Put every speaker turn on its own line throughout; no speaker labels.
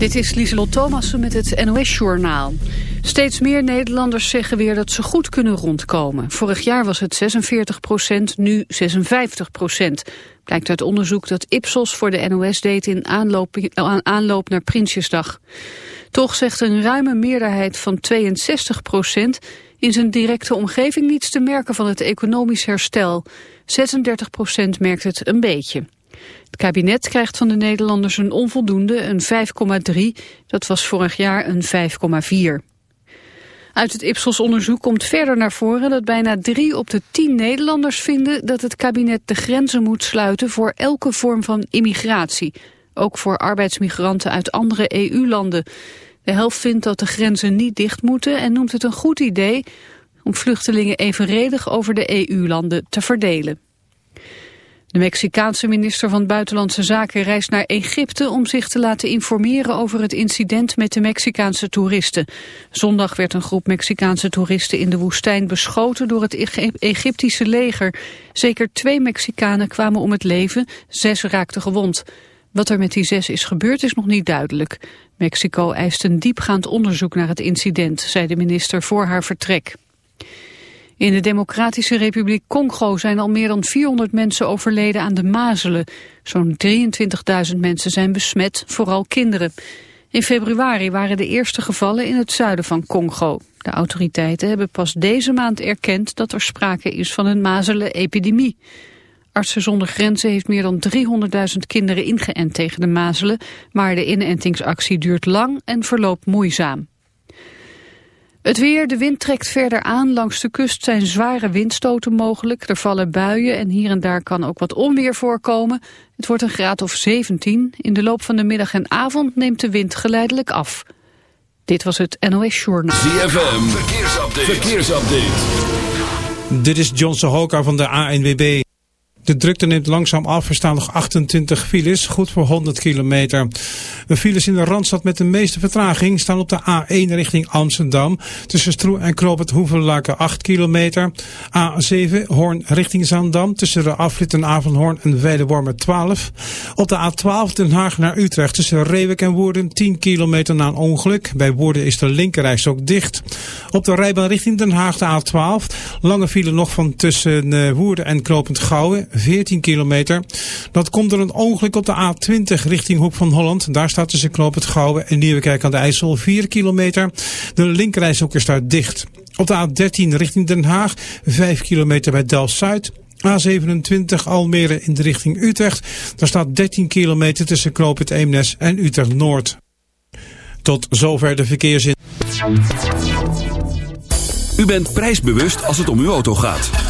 Dit is Lieselot Thomassen met het NOS-journaal. Steeds meer Nederlanders zeggen weer dat ze goed kunnen rondkomen. Vorig jaar was het 46 procent, nu 56 procent. Blijkt uit onderzoek dat Ipsos voor de NOS deed in aanloop, aanloop naar Prinsjesdag. Toch zegt een ruime meerderheid van 62 procent in zijn directe omgeving niets te merken van het economisch herstel. 36 procent merkt het een beetje. Het kabinet krijgt van de Nederlanders een onvoldoende, een 5,3. Dat was vorig jaar een 5,4. Uit het Ipsos-onderzoek komt verder naar voren dat bijna drie op de tien Nederlanders vinden dat het kabinet de grenzen moet sluiten voor elke vorm van immigratie. Ook voor arbeidsmigranten uit andere EU-landen. De helft vindt dat de grenzen niet dicht moeten en noemt het een goed idee om vluchtelingen evenredig over de EU-landen te verdelen. De Mexicaanse minister van Buitenlandse Zaken reist naar Egypte om zich te laten informeren over het incident met de Mexicaanse toeristen. Zondag werd een groep Mexicaanse toeristen in de woestijn beschoten door het Egyptische leger. Zeker twee Mexicanen kwamen om het leven, zes raakten gewond. Wat er met die zes is gebeurd is nog niet duidelijk. Mexico eist een diepgaand onderzoek naar het incident, zei de minister voor haar vertrek. In de Democratische Republiek Congo zijn al meer dan 400 mensen overleden aan de mazelen. Zo'n 23.000 mensen zijn besmet, vooral kinderen. In februari waren de eerste gevallen in het zuiden van Congo. De autoriteiten hebben pas deze maand erkend dat er sprake is van een mazelenepidemie. Artsen zonder grenzen heeft meer dan 300.000 kinderen ingeënt tegen de mazelen, maar de inentingsactie duurt lang en verloopt moeizaam. Het weer, de wind trekt verder aan. Langs de kust zijn zware windstoten mogelijk. Er vallen buien en hier en daar kan ook wat onweer voorkomen. Het wordt een graad of 17. In de loop van de middag en avond neemt de wind geleidelijk af. Dit was het NOS Journal.
ZFM, verkeersupdate. verkeersupdate.
Dit is John Sohoka van de ANWB. De drukte neemt langzaam af. Er staan nog 28 files, goed voor 100 kilometer. De files in de Randstad met de meeste vertraging staan op de A1 richting Amsterdam. Tussen Stroe en Knoop het Hoevenlaken 8 kilometer. A7 Hoorn richting Zandam. Tussen de afrit Avonhoorn en Weidewormen 12. Op de A12 Den Haag naar Utrecht. Tussen Reewek en Woerden 10 kilometer na een ongeluk. Bij Woerden is de linkerreis ook dicht. Op de rijbaan richting Den Haag de A12. Lange file nog van tussen eh, Woerden en Knopend Gouwen. 14 kilometer. Dat komt door een ongeluk op de A20 richting Hoek van Holland. Daar staat tussen Knoop het Gouwen en Nieuwekerk aan de IJssel 4 kilometer. De linkerrijshoek is daar dicht. Op de A13 richting Den Haag 5 kilometer bij Delft-Zuid. A27 Almere in de richting Utrecht. Daar staat 13 kilometer tussen Knoop het Eemnes en Utrecht Noord. Tot zover de verkeersin.
U bent prijsbewust als het om uw auto gaat.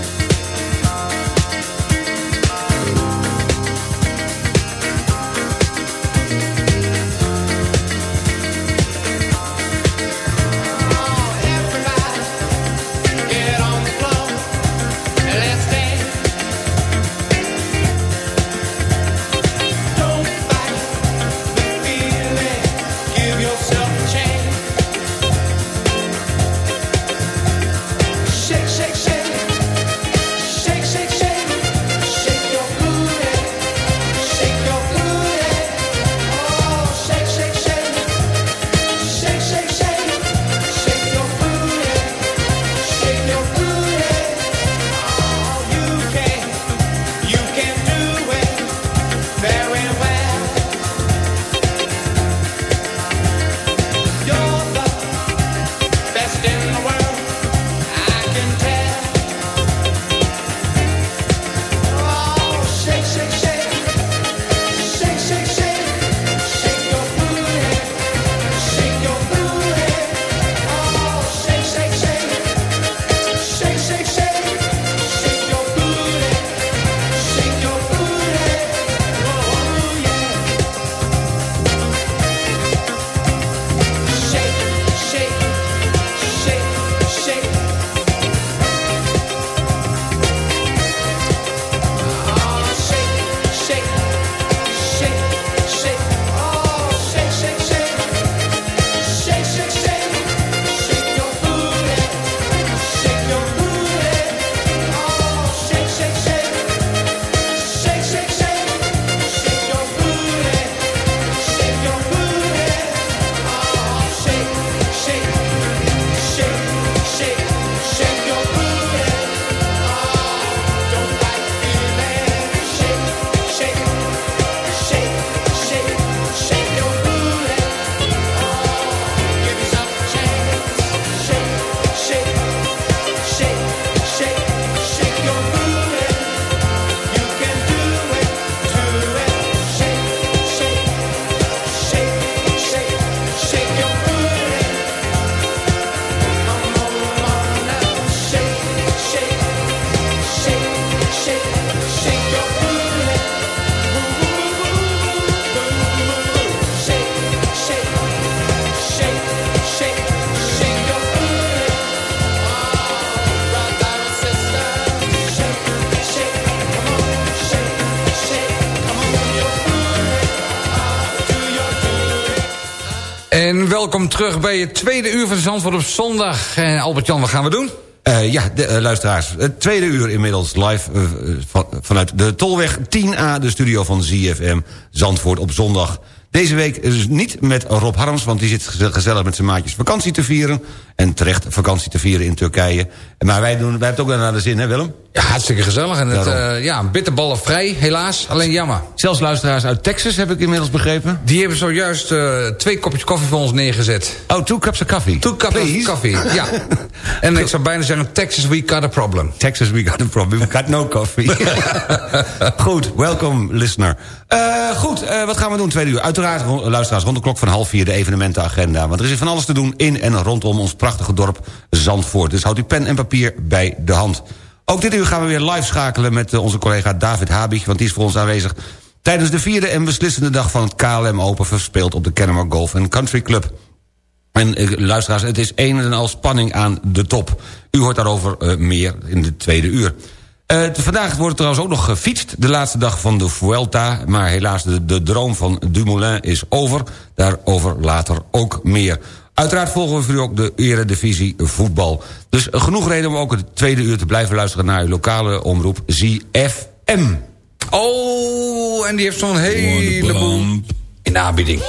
Welkom terug bij het tweede uur van Zandvoort op zondag. En Albert-Jan, wat gaan we doen?
Uh, ja, de, uh, luisteraars, het tweede uur inmiddels live van, vanuit de Tolweg 10A... de studio van ZFM Zandvoort op zondag. Deze week dus niet met Rob Harms, want die zit gezellig met zijn maatjes vakantie te vieren. En terecht vakantie te vieren in Turkije. Maar wij, doen, wij hebben het ook wel naar de zin, hè Willem?
Ja, hartstikke gezellig. En het, uh, ja, bitterballen vrij, helaas. Alleen jammer.
Zelfs luisteraars uit Texas, heb ik inmiddels begrepen.
Die hebben zojuist uh, twee kopjes koffie voor ons neergezet.
Oh, two cups of coffee?
Two cups of coffee, ja. en ik zou bijna zeggen, Texas, we got a problem.
Texas, we got a problem. We got no coffee. goed, welkom, listener. Uh, goed, wat gaan we doen tweede uur? Uiteraard, luisteraars, rond de klok van half vier de evenementenagenda. Want er is van alles te doen in en rondom ons prachtige dorp Zandvoort. Dus houd uw pen en papier bij de hand. Ook dit uur gaan we weer live schakelen met onze collega David Habig... want die is voor ons aanwezig tijdens de vierde en beslissende dag... van het KLM Open verspeeld op de Kennemer Golf Country Club. En uh, luisteraars, het is een en al spanning aan de top. U hoort daarover uh, meer in de tweede uur. Uh, vandaag wordt er trouwens ook nog gefietst, de laatste dag van de Vuelta... maar helaas de, de droom van Dumoulin is over. Daarover later ook meer. Uiteraard volgen we voor u ook de eredivisie voetbal. Dus genoeg reden om ook het tweede uur te blijven luisteren... naar uw lokale omroep ZFM.
Oh, en die heeft zo'n heleboel in de aanbieding.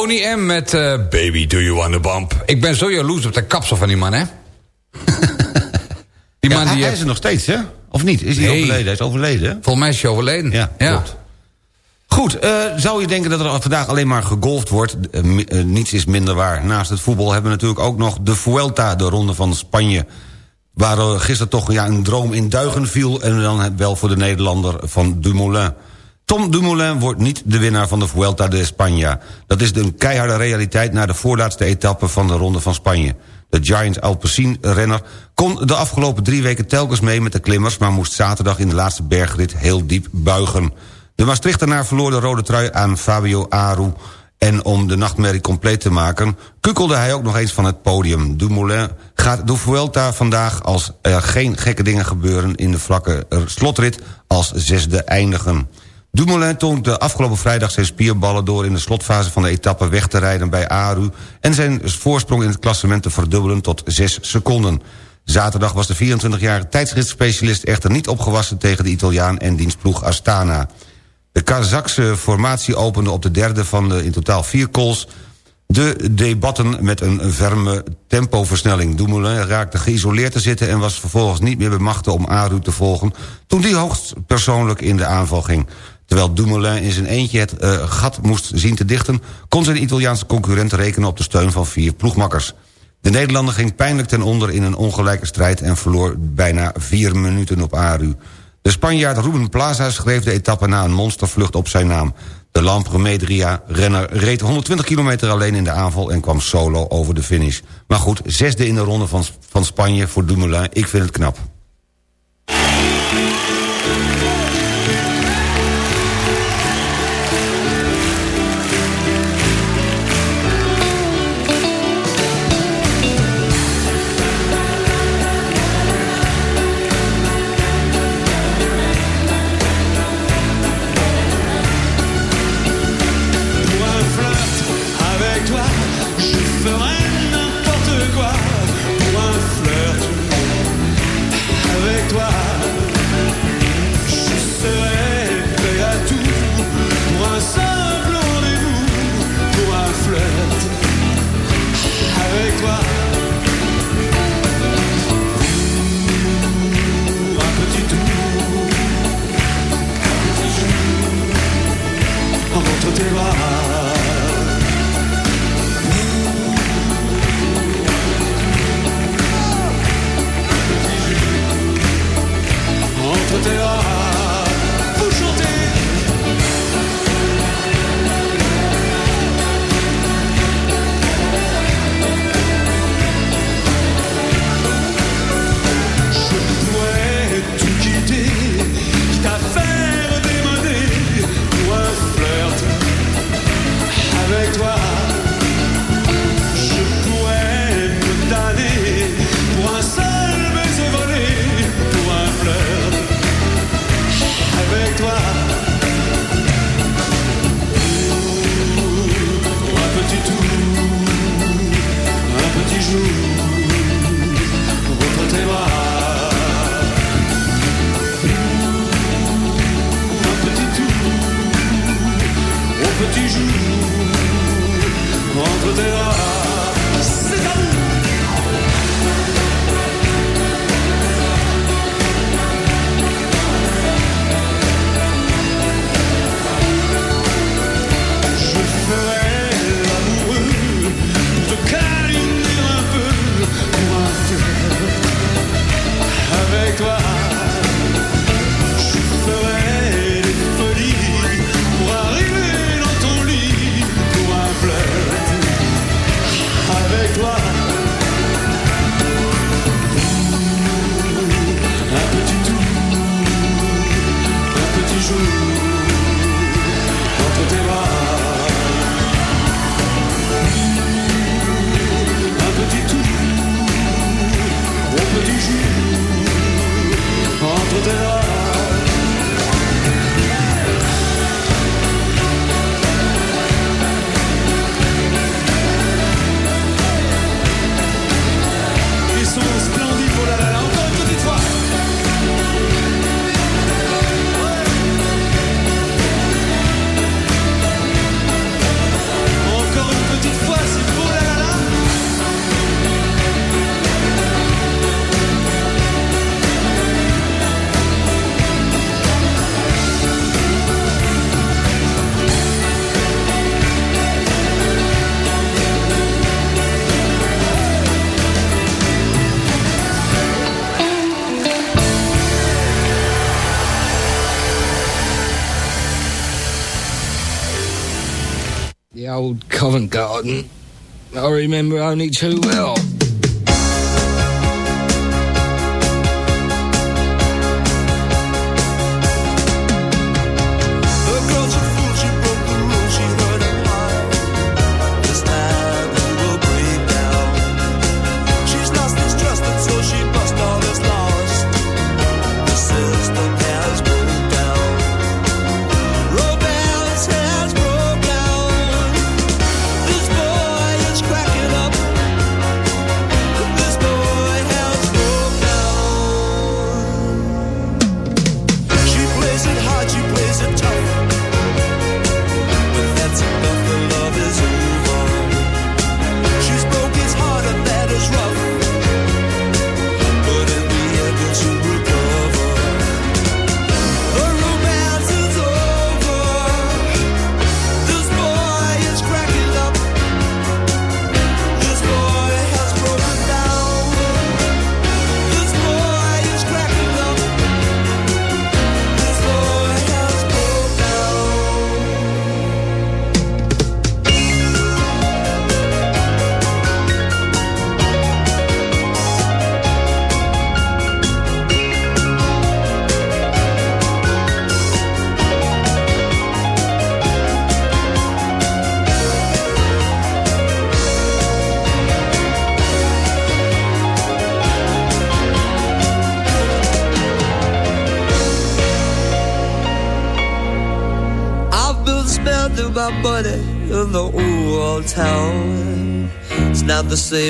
Boney M met uh, Baby Do You Want a Bump. Ik ben zo jaloers op de kapsel van die man, hè?
die man die hij, is er nog steeds, hè? Of niet? Is hij overleden? Hij is overleden,
Volgens mij is hij overleden.
Ja, klopt. Goed, uh, zou je denken dat er vandaag alleen maar gegolfd wordt? Uh, niets is minder waar. Naast het voetbal hebben we natuurlijk ook nog de Vuelta, de ronde van Spanje. Waar gisteren toch ja, een droom in duigen viel... en dan wel voor de Nederlander van Dumoulin. Tom Dumoulin wordt niet de winnaar van de Vuelta de España. Dat is een keiharde realiteit na de voorlaatste etappe van de Ronde van Spanje. De Giant Alpecin-renner kon de afgelopen drie weken telkens mee met de klimmers... maar moest zaterdag in de laatste bergrit heel diep buigen. De Maastrichtenaar verloor de rode trui aan Fabio Aru... en om de nachtmerrie compleet te maken... kukkelde hij ook nog eens van het podium. Dumoulin gaat de Vuelta vandaag als er geen gekke dingen gebeuren... in de vlakke slotrit als zesde eindigen. Dumoulin toont de afgelopen vrijdag zijn spierballen door... in de slotfase van de etappe weg te rijden bij Aru... en zijn voorsprong in het klassement te verdubbelen tot 6 seconden. Zaterdag was de 24-jarige tijdschriftspecialist echter niet opgewassen... tegen de Italiaan en dienstploeg Astana. De Kazakse formatie opende op de derde van de in totaal vier calls... de debatten met een ferme tempoversnelling. Dumoulin raakte geïsoleerd te zitten... en was vervolgens niet meer bemachtigd om Aru te volgen... toen die hoogst persoonlijk in de aanval ging. Terwijl Dumoulin in zijn eentje het uh, gat moest zien te dichten... kon zijn Italiaanse concurrent rekenen op de steun van vier ploegmakkers. De Nederlander ging pijnlijk ten onder in een ongelijke strijd... en verloor bijna vier minuten op Aru. De Spanjaard Ruben Plaza schreef de etappe na een monstervlucht op zijn naam. De Lampre-Medria-renner reed 120 kilometer alleen in de aanval... en kwam solo over de finish. Maar goed, zesde in de ronde van, van Spanje voor Dumoulin. Ik vind het knap.
Only too well.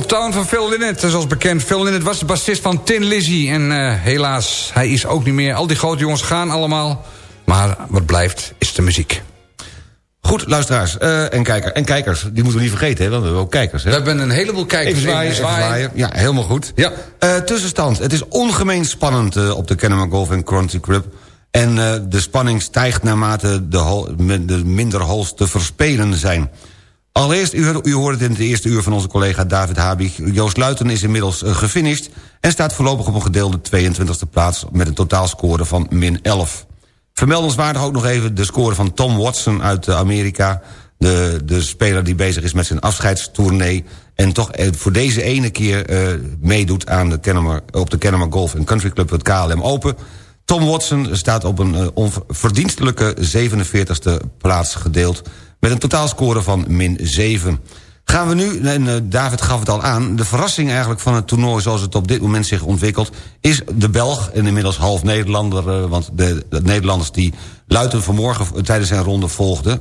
Town
van Phil Lynott. Zoals bekend, Phil Lynott was de bassist van Tin Lizzy. En uh, helaas, hij is ook niet meer. Al die grote jongens gaan allemaal. Maar wat blijft, is de muziek.
Goed, luisteraars uh, en, kijker, en kijkers. Die moeten we niet vergeten, hè, want we hebben ook kijkers. Hè?
We hebben een heleboel kijkers.
Even zwaaien, even zwaaien. Ja, helemaal goed. Ja. Uh, tussenstand. Het is ongemeen spannend op de Kennemer Golf Country Club. En de spanning stijgt naarmate de, de minder holes te verspelen zijn. Allereerst, u, u hoorde het in het eerste uur van onze collega David Habig... Joost Luiten is inmiddels uh, gefinished... en staat voorlopig op een gedeelde 22e plaats... met een totaalscore van min 11. Vermeldenswaardig ook nog even de score van Tom Watson uit uh, Amerika... De, de speler die bezig is met zijn afscheidstournee... en toch uh, voor deze ene keer meedoet aan de op de Kennemer Golf Country Club... het KLM Open... Tom Watson staat op een onverdienstelijke 47e plaats gedeeld met een totaalscore van min 7. Gaan we nu, en eh, David gaf het al aan... de verrassing eigenlijk van het toernooi zoals het op dit moment zich ontwikkelt... is de Belg, en inmiddels half Nederlander... Eh, want de, de Nederlanders die Luiten vanmorgen tijdens zijn ronde volgden...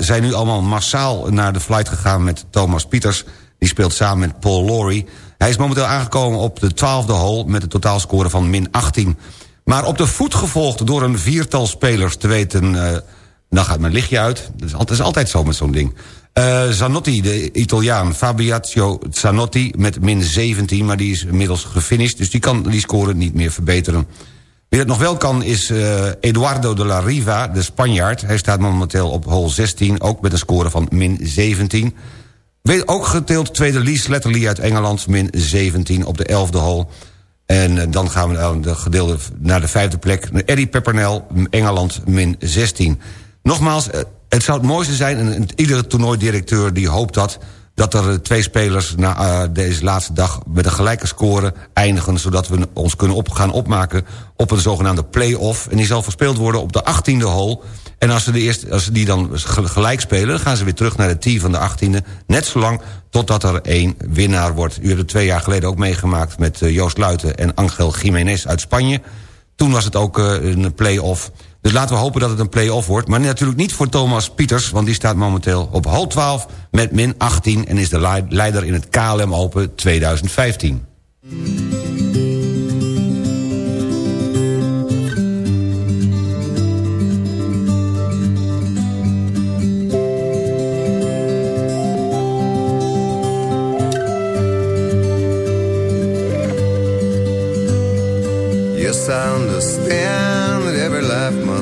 zijn nu allemaal massaal naar de flight gegaan met Thomas Pieters... die speelt samen met Paul Laurie. Hij is momenteel aangekomen op de twaalfde hole... met een totaalscore van min 18. Maar op de voet gevolgd door een viertal spelers... te weten... Uh, dan gaat mijn lichtje uit. Dat is altijd, is altijd zo met zo'n ding. Uh, Zanotti, de Italiaan. Fabiazio Zanotti met min 17, maar die is inmiddels gefinished. Dus die kan die score niet meer verbeteren. Wie dat nog wel kan is uh, Eduardo de la Riva, de Spanjaard. Hij staat momenteel op hole 16, ook met een score van min 17. Weet ook geteeld tweede Lee Sletterly uit Engeland, min 17 op de 11e hole. En uh, dan gaan we de gedeelde naar de vijfde plek. Eddie Peppernel, Engeland, min 16. Nogmaals, eh, het zou het mooiste zijn... en iedere toernooidirecteur die hoopt dat... dat er twee spelers na uh, deze laatste dag met een gelijke score eindigen... zodat we ons kunnen gaan opmaken op een zogenaamde play-off. En die zal verspeeld worden op de 18e hole. En als ze, de als die dan gelijk spelen, dan gaan ze weer terug naar de tee van de 18e. Net zolang totdat er één winnaar wordt. U hebt het twee jaar geleden ook meegemaakt met Joost Luiten en Angel Jiménez uit Spanje. Toen was het ook een play-off... Dus laten we hopen dat het een play-off wordt. Maar natuurlijk niet voor Thomas Pieters, want die staat momenteel op hal 12 met min 18... en is de leider in het KLM Open 2015.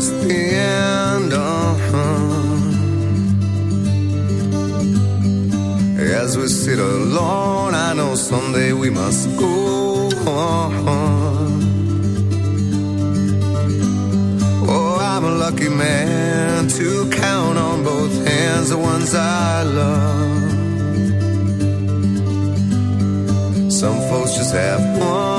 Life the end. Uh-huh. As we sit alone, I know someday we must go on. Oh, I'm a lucky man to count on both hands the ones I love. Some folks just have one,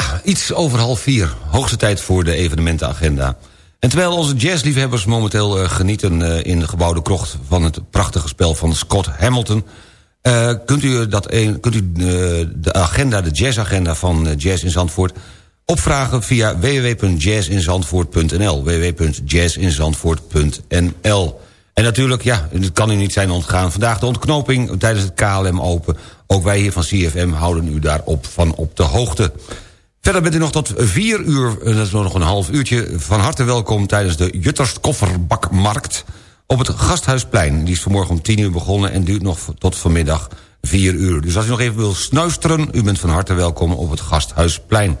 Ja, iets over half vier. Hoogste tijd voor de evenementenagenda. En terwijl onze jazzliefhebbers momenteel eh, genieten eh, in de gebouwde krocht... van het prachtige spel van Scott Hamilton... eh, kunt u, dat een, kunt u de agenda, de jazzagenda van Jazz in Zandvoort... opvragen via www.jazzinzandvoort.nl www.jazzinzandvoort.nl En natuurlijk, ja, het kan u niet zijn ontgaan... vandaag de ontknoping tijdens het KLM Open. Ook wij hier van CFM houden u daarop van op de hoogte. Verder bent u nog tot vier uur, eh, dat is nog een half uurtje... van harte welkom tijdens de Jutters Kofferbakmarkt... op het Gasthuisplein. Die is vanmorgen om tien uur begonnen en duurt nog tot vanmiddag vier uur. Dus als u nog even wil snuisteren, u bent van harte welkom op het Gasthuisplein.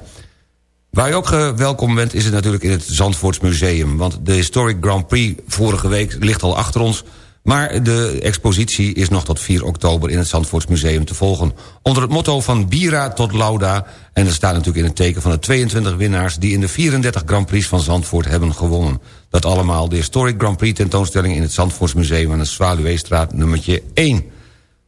Waar u ook eh, welkom bent is het natuurlijk in het Zandvoorts Museum. Want de Historic Grand Prix vorige week ligt al achter ons... maar de expositie is nog tot 4 oktober in het Zandvoorts Museum te volgen. Onder het motto van Bira tot Lauda... en dat staat natuurlijk in het teken van de 22 winnaars... die in de 34 Grand Prix van Zandvoort hebben gewonnen. Dat allemaal de Historic Grand Prix tentoonstelling... in het Zandvoorts Museum aan de Zwaluweestraat nummertje 1.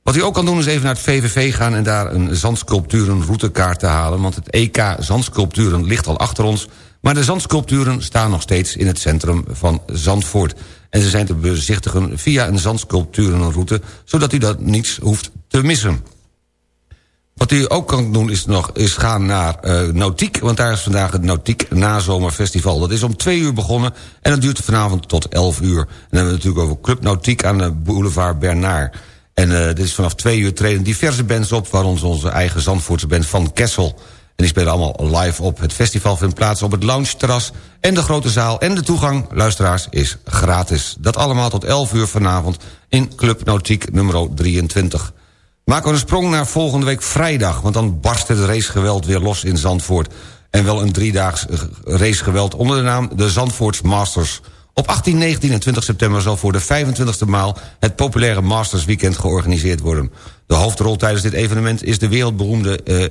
Wat u ook kan doen is even naar het VVV gaan... en daar een zandsculpturen routekaart te halen... want het EK Zandsculpturen ligt al achter ons... maar de zandsculpturen staan nog steeds in het centrum van Zandvoort. En ze zijn te bezichtigen via een zandsculpturenroute... zodat u dat niets hoeft te missen. Wat u ook kan doen is, nog, is gaan naar uh, Nautiek... want daar is vandaag het Nautiek Nazomerfestival. Dat is om twee uur begonnen en dat duurt vanavond tot elf uur. En dan hebben we natuurlijk over Club Nautiek aan de boulevard Bernard... En uh, dit is vanaf twee uur treden diverse bands op... waaronder onze eigen Zandvoortse band Van Kessel. En die spelen allemaal live op. Het festival vindt plaats op het lounge-terras en de grote zaal. En de toegang, luisteraars, is gratis. Dat allemaal tot 11 uur vanavond in Club Nautiek nummer 23. Maken we een sprong naar volgende week vrijdag... want dan barst het racegeweld weer los in Zandvoort. En wel een driedaags racegeweld onder de naam de Zandvoorts Masters... Op 18, 19 en 20 september zal voor de 25e maal... het populaire Masters Weekend georganiseerd worden. De hoofdrol tijdens dit evenement is de wereldberoemde uh,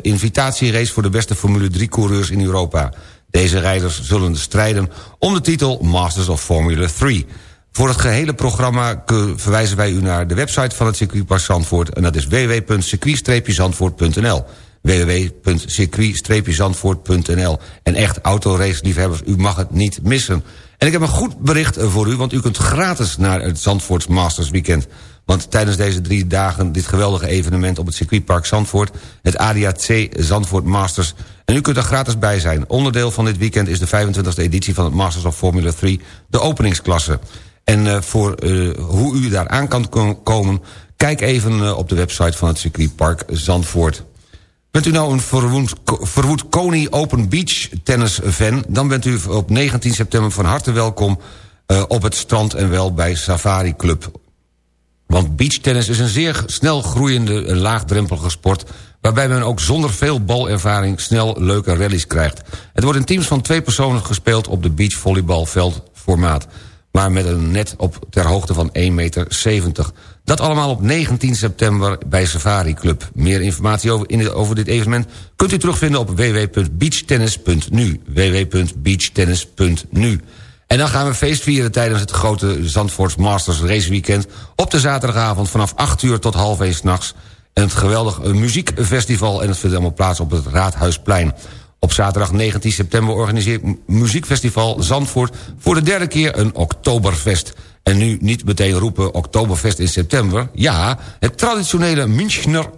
voor de beste Formule 3-coureurs in Europa. Deze rijders zullen strijden om de titel Masters of Formula 3. Voor het gehele programma verwijzen wij u naar de website van het circuitpark Zandvoort... en dat is www.circuit-zandvoort.nl www.circuit-zandvoort.nl En echt autoraceliefhebbers, u mag het niet missen... En ik heb een goed bericht voor u, want u kunt gratis naar het Zandvoorts Masters Weekend. Want tijdens deze drie dagen dit geweldige evenement op het circuitpark Zandvoort... het ADAC Zandvoort Masters. En u kunt er gratis bij zijn. Onderdeel van dit weekend is de 25e editie van het Masters of Formula 3, de openingsklasse. En uh, voor uh, hoe u daar aan kan komen... kijk even op de website van het circuitpark Zandvoort. Bent u nou een verwoed, verwoed Kony Open Beach tennis fan... dan bent u op 19 september van harte welkom uh, op het strand en wel bij Safari Club. Want beachtennis is een zeer snel groeiende en laagdrempelige sport... waarbij men ook zonder veel balervaring snel leuke rallies krijgt. Het wordt in teams van twee personen gespeeld op de beachvolleybalveldformaat maar met een net op ter hoogte van 1,70 meter. Dat allemaal op 19 september bij Safari Club. Meer informatie over, in, over dit evenement kunt u terugvinden op www.beachtennis.nu. www.beachtennis.nu. En dan gaan we feest vieren tijdens het grote Zandvoorts Masters Race Weekend... op de zaterdagavond vanaf 8 uur tot half 1 s'nachts. En het geweldig muziekfestival en het vindt allemaal plaats op het Raadhuisplein. Op zaterdag 19 september organiseert Muziekfestival Zandvoort... voor de derde keer een Oktoberfest. En nu niet meteen roepen Oktoberfest in september. Ja, het traditionele Münchner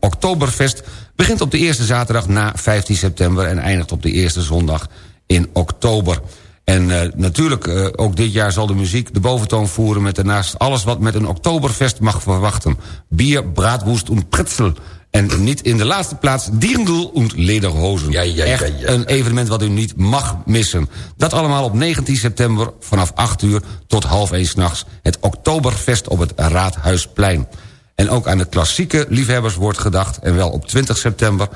Oktoberfest... begint op de eerste zaterdag na 15 september... en eindigt op de eerste zondag in oktober. En uh, natuurlijk, uh, ook dit jaar zal de muziek de boventoon voeren... met daarnaast alles wat met een Oktoberfest mag verwachten. Bier, braadwoest en pretzel... En niet in de laatste plaats Dirndl und Lederhozen. Ja, ja, Echt ja, een evenement wat u niet mag missen. Dat allemaal op 19 september vanaf 8 uur tot half 1 s'nachts. Het Oktoberfest op het Raadhuisplein. En ook aan de klassieke liefhebbers wordt gedacht. En wel op 20 september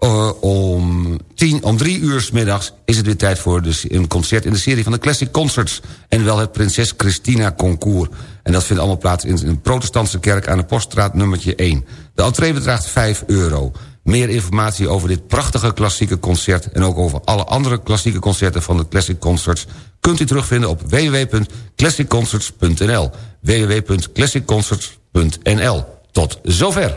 uh, om, tien, om drie uur s middags is het weer tijd voor de, een concert in de serie van de Classic Concerts. En wel het Prinses Christina Concours. En dat vindt allemaal plaats in een protestantse kerk aan de Poststraat nummertje 1. De entree bedraagt 5 euro. Meer informatie over dit prachtige klassieke concert... en ook over alle andere klassieke concerten van de Classic Concerts... kunt u terugvinden op www.classicconcerts.nl www.classicconcerts.nl Tot zover.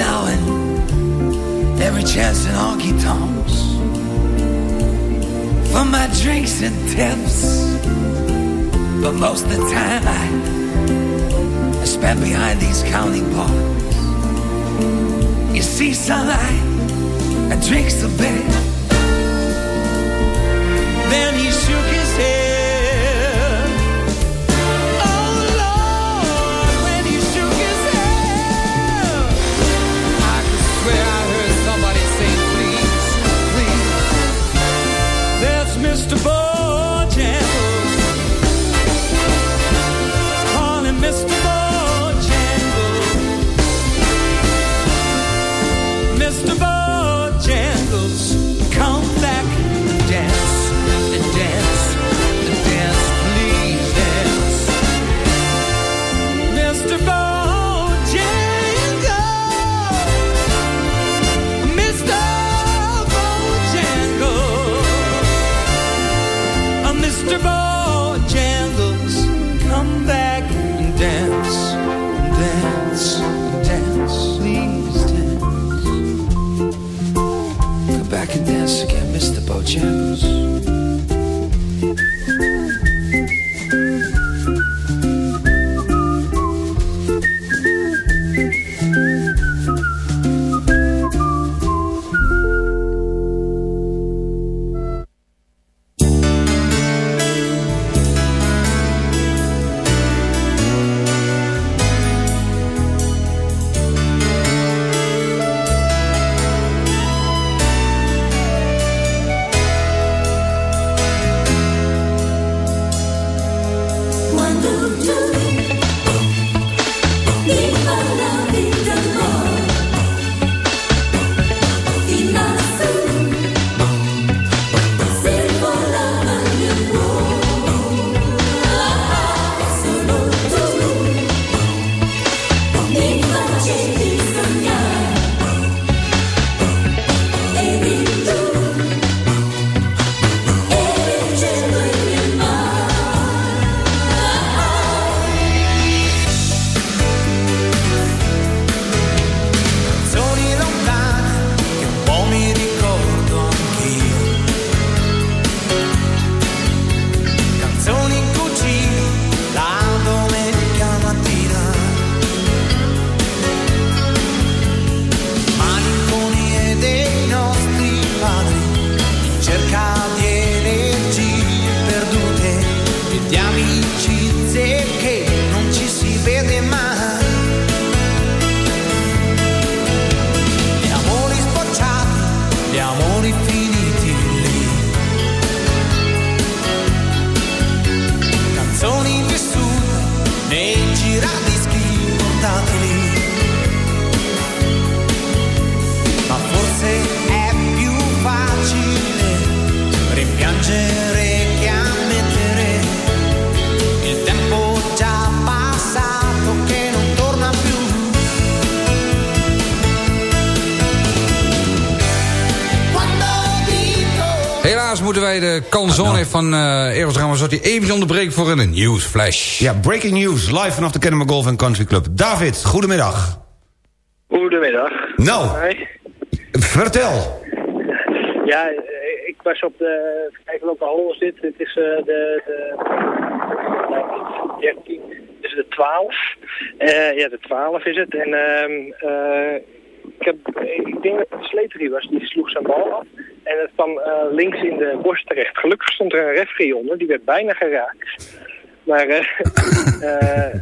now and every chance in honky tonks. For my drinks and tips. But most of the time I, I spend behind these counting bars. You see, sunlight, I drink so big. Then he shook his head.
Van eh Eros Ramazzotti even onderbreken voor een nieuwsflash.
Ja, breaking news, live vanaf de Kennemer Golf and Country Club. David, goedemiddag.
Goedemiddag.
Nou, vertel.
Ja, eh, ik was op de... even Kijken welke hol is dit? Dit is eh, de... de nou, 13. Dit is de 12. Eh, ja, de 12 is het. En ehm eh, ik, heb, ik denk dat het Sleterie was. Die sloeg zijn bal af. En het kwam eh, links in de borst terecht. Gelukkig stond er een referee onder. Die werd bijna geraakt. Maar... eh eh,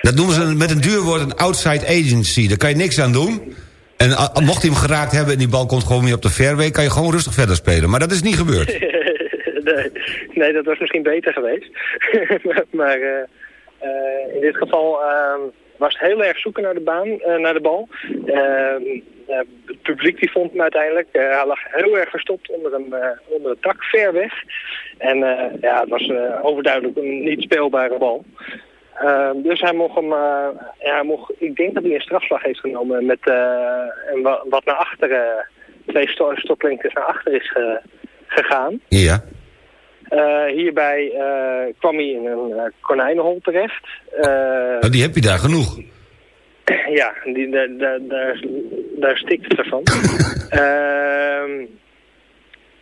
Dat noemen ze met een duur woord een outside agency. Daar kan je niks aan doen. En mocht hij hem geraakt hebben en die bal komt gewoon weer op de fairway... kan je gewoon rustig verder spelen. Maar dat is niet gebeurd.
nee, nee, dat was misschien beter geweest. maar in dit geval ehm, was het heel erg zoeken naar de baan, naar de bal. Eh, het publiek die vond hem uiteindelijk. Eh, hij lag heel erg verstopt onder een, eh, onder een tak, ver weg. En ja, het was overduidelijk een niet speelbare bal. Ehm, dus hij mocht hem, ja, hij mocht, ik denk dat hij een strafslag heeft genomen met en wa- wat naar achteren, twee sto stoplengtes naar achter is ge- gegaan.
Ja.
Hierbij kwam hij in een konijnenhol terecht.
Nou, die heb je daar genoeg.
ja, die, daar, daar, daar, daar stikt het ervan. Ehm,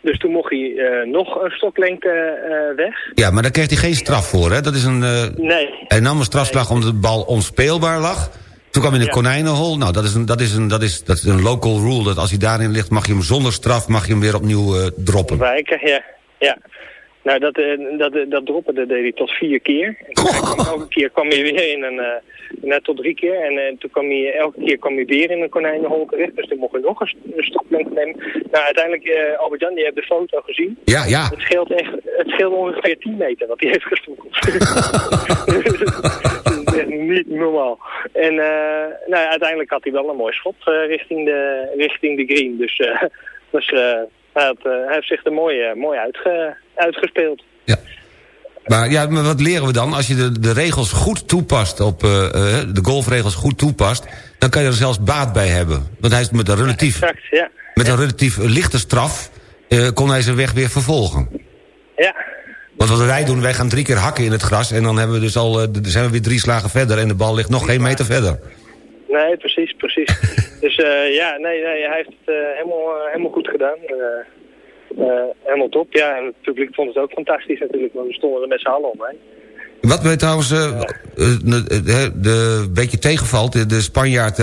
dus toen mocht hij eh, nog een stoklengte eh, weg.
Ja, maar daar kreeg hij geen straf voor, hè? Dat is een... eh,
Nee,
Hij nam een strafslag omdat de bal onspeelbaar lag. Toen kwam hij in de
Ja.
konijnenhol. Nou, dat is, een, dat, is een, dat, is, dat is een local rule. Dat als hij daarin ligt, mag je hem zonder straf mag je hem weer opnieuw droppen.
wijken, ja. ja. Nou, dat, eh, dat, eh, dat droppen dat deed hij tot vier keer. Elke keer kwam hij weer in een... eh, net tot drie keer. En toen kwam hij, elke keer kwam hij weer in een konijnenhol terecht. Dus toen mocht hij nog een, een stoplengte nemen. Nou, uiteindelijk, eh Albert-Jan, die heeft de foto gezien.
Ja, ja.
Het scheelt echt, het scheelt ongeveer 10 meter wat hij heeft gestoppeld. dat is echt niet normaal. En nou, uiteindelijk had hij wel een mooi schot richting, de, richting de green. Dus, dus hij, had, hij heeft zich er mooi, mooi uitge, uitgespeeld.
Maar, ja, maar wat leren we dan? Als je de, de regels goed toepast, op, eh, eh, de golfregels goed toepast... dan kan je er zelfs baat bij hebben. Want hij is met een relatief,
Exact, ja.
met een relatief lichte straf... eh, kon hij zijn weg weer vervolgen.
Ja,
Want wat wij doen, wij gaan drie keer hakken in het gras... en dan hebben we dus al, zijn we weer drie slagen verder... en de bal ligt nog geen meter verder.
nee, precies, precies. dus ja, nee, nee, hij heeft het helemaal, helemaal goed gedaan. Eh, helemaal top, ja. En het publiek vond het ook fantastisch natuurlijk, want we stonden er met z'n allen omheen.
Wat mij trouwens eh, eh, de, beetje tegenvalt... de, de Spanjaard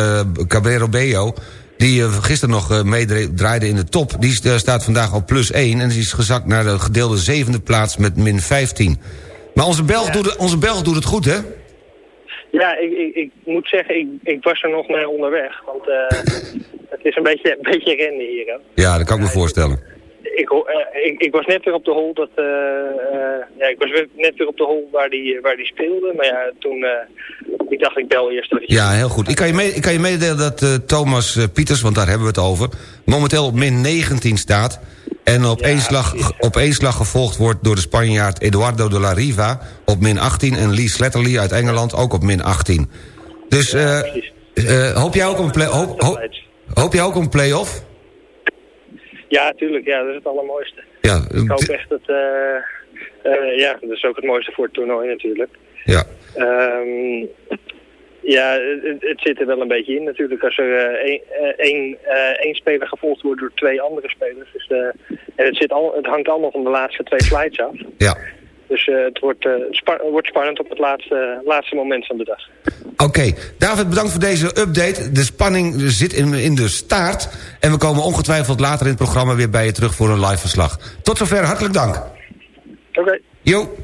Cabrero Bello... die gisteren nog meedraaide in de top... die staat vandaag op plus 1... en is gezakt naar de gedeelde zevende plaats met min 15. Maar onze Belg, doet, het, onze Belg doet het goed, hè?
Ja, ik, ik, ik moet zeggen, ik, ik was er nog mee onderweg. Want het is een beetje, een beetje rennen hier. Hè.
Ja, dat kan ik me voorstellen.
Ik, eh, ik, ik was net weer op de hol dat, eh, eh, ja, ik was net weer op de hol waar die, waar die speelde. Maar ja, toen, ik dacht ik bel eerst even.
Ja, heel goed. Ik kan je, mee, ik kan je mededelen dat Thomas Pieters, want daar hebben we het over... momenteel op min 19 staat... en op, één slag, op één slag gevolgd wordt door de Spanjaard Eduardo de la Riva... op min 18 en Lee Sletterly uit Engeland ook op min 18. Dus hoop jij ook een hoop, hoop, hoop jij ook een play-off?
Ja, tuurlijk. Ja, dat is het allermooiste.
Ja,
Ik hoop echt dat, eh, eh, ja, dat is ook het mooiste voor het toernooi natuurlijk.
ja.
Ehm, ja, het, het zit er wel een beetje in natuurlijk als er eh, één, één, één speler gevolgd wordt door twee andere spelers. Dus, en het, zit al, het hangt allemaal van de laatste twee slides af.
Ja.
Dus eh, het wordt, eh, spa- wordt spannend op het laatste, laatste moment van de dag.
Oké, David, bedankt voor deze update. De spanning zit in, in de staart. En we komen ongetwijfeld later in het programma weer bij je terug voor een live verslag. Tot zover, hartelijk dank.
Oké.
Jo.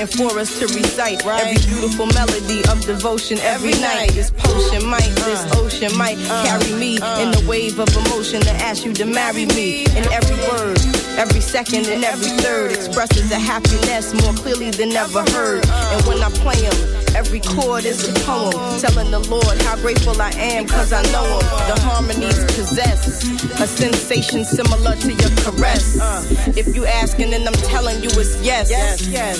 And for us to
recite right.
every beautiful melody of devotion every, every night. night. This potion might, uh, this ocean might uh, carry me uh, in the wave of emotion to ask you to marry me. In every word, every second, and every third expresses a happiness more clearly than ever heard. And when I play them Every chord is a poem, telling the Lord how grateful I am, cause I know him. The harmonies possess a sensation similar to your caress. If you asking and I'm telling you it's yes.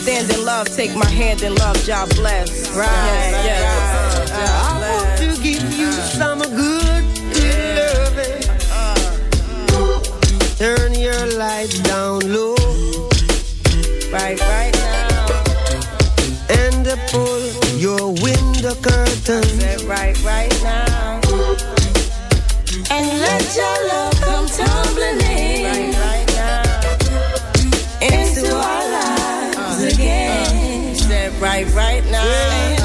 Stand in love, take my hand in love, job bless. Right. Yes, yes.
I want to give you some good, good loving. Turn your lights down low.
Right, right.
your window curtain.
Right, right now.
And let your love come tumbling in.
Right, right now.
Into our lives
uh,
again.
Uh, right, right now. Yeah.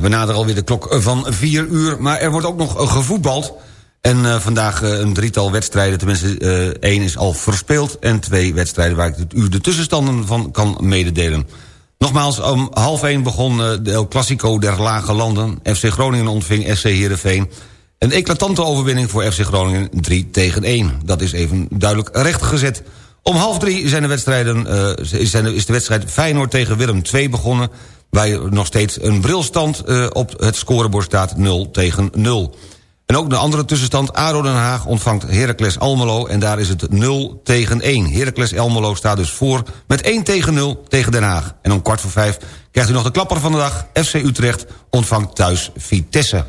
We naderen alweer de klok van 4 uur, maar er wordt ook nog gevoetbald. En uh, vandaag een drietal wedstrijden, tenminste één is al verspeeld... en twee wedstrijden waar ik u de tussenstanden van kan mededelen. Nogmaals, om half één begon de El Clasico der Lage Landen. FC Groningen ontving SC Heerenveen. Een eclatante overwinning voor FC Groningen 3 tegen 1. Dat is even duidelijk rechtgezet. Om half drie zijn de wedstrijden, is, is de wedstrijd Feyenoord tegen Willem 2 begonnen... waar nog steeds een brilstand op het scorebord staat 0 tegen 0. En ook de andere tussenstand, ADO Den Haag ontvangt Heracles Almelo... en daar is het 0 tegen 1. Heracles Almelo staat dus voor met 1 tegen 0 tegen Den Haag. En om kwart voor vijf krijgt u nog de klapper van de dag. FC Utrecht ontvangt thuis Vitesse.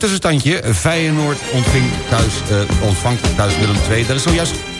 Tussenstandje. Feyenoord ontving thuis, uh, ontvangt thuis Willem II. Dat is zojuist